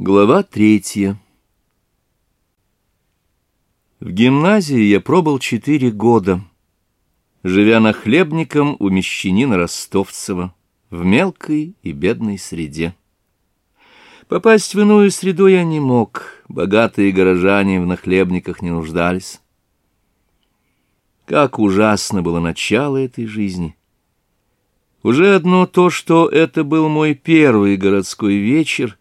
Глава третья В гимназии я пробыл четыре года, живя на хлебником у мещанина Ростовцева, в мелкой и бедной среде. Попасть в иную среду я не мог, богатые горожане в нахлебниках не нуждались. Как ужасно было начало этой жизни! Уже одно то, что это был мой первый городской вечер,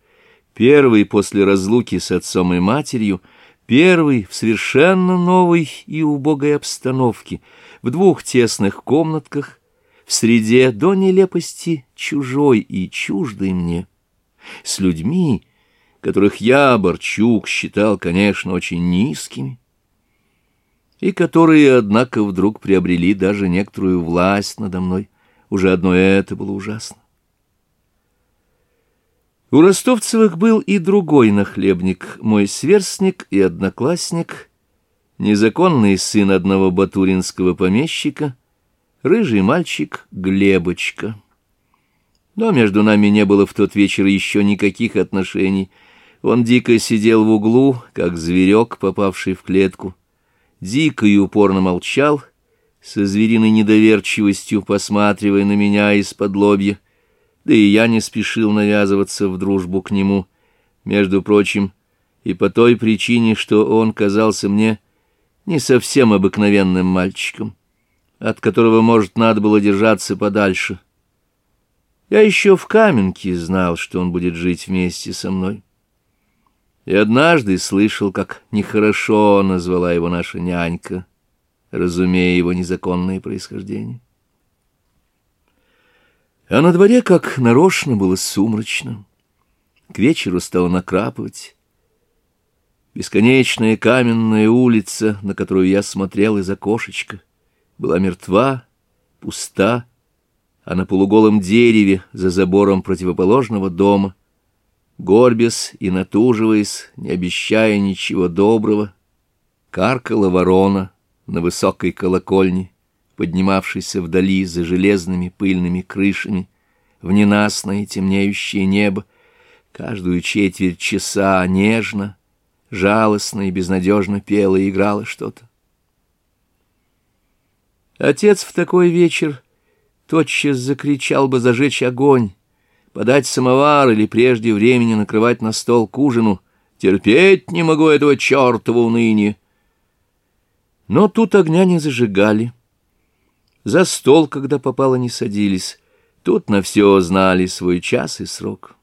первый после разлуки с отцом и матерью, первый в совершенно новой и убогой обстановке, в двух тесных комнатках, в среде до нелепости чужой и чуждой мне, с людьми, которых я, Борчук, считал, конечно, очень низкими, и которые, однако, вдруг приобрели даже некоторую власть надо мной. Уже одно это было ужасно. У ростовцевых был и другой нахлебник, мой сверстник и одноклассник, незаконный сын одного батуринского помещика, рыжий мальчик Глебочка. Но между нами не было в тот вечер еще никаких отношений. Он дико сидел в углу, как зверек, попавший в клетку. Дико и упорно молчал, со звериной недоверчивостью посматривая на меня из-под лобья да и я не спешил навязываться в дружбу к нему, между прочим, и по той причине, что он казался мне не совсем обыкновенным мальчиком, от которого, может, надо было держаться подальше. Я еще в Каменке знал, что он будет жить вместе со мной. И однажды слышал, как нехорошо назвала его наша нянька, разумея его незаконное происхождение. А на дворе как нарочно было сумрачно. К вечеру стало накрапывать. Бесконечная каменная улица, на которую я смотрел из окошечка, была мертва, пуста, а на полуголом дереве за забором противоположного дома, горбясь и натуживаясь, не обещая ничего доброго, каркала ворона на высокой колокольне, поднимавшийся вдали за железными пыльными крышами, в ненастное темнеющее небо, каждую четверть часа нежно, жалостно и безнадежно пела и играла что-то. Отец в такой вечер тотчас закричал бы зажечь огонь, подать самовар или прежде времени накрывать на стол к ужину. Терпеть не могу этого чертова уныния. Но тут огня не зажигали. За стол, когда попало, не садились. Тут на все знали свой час и срок.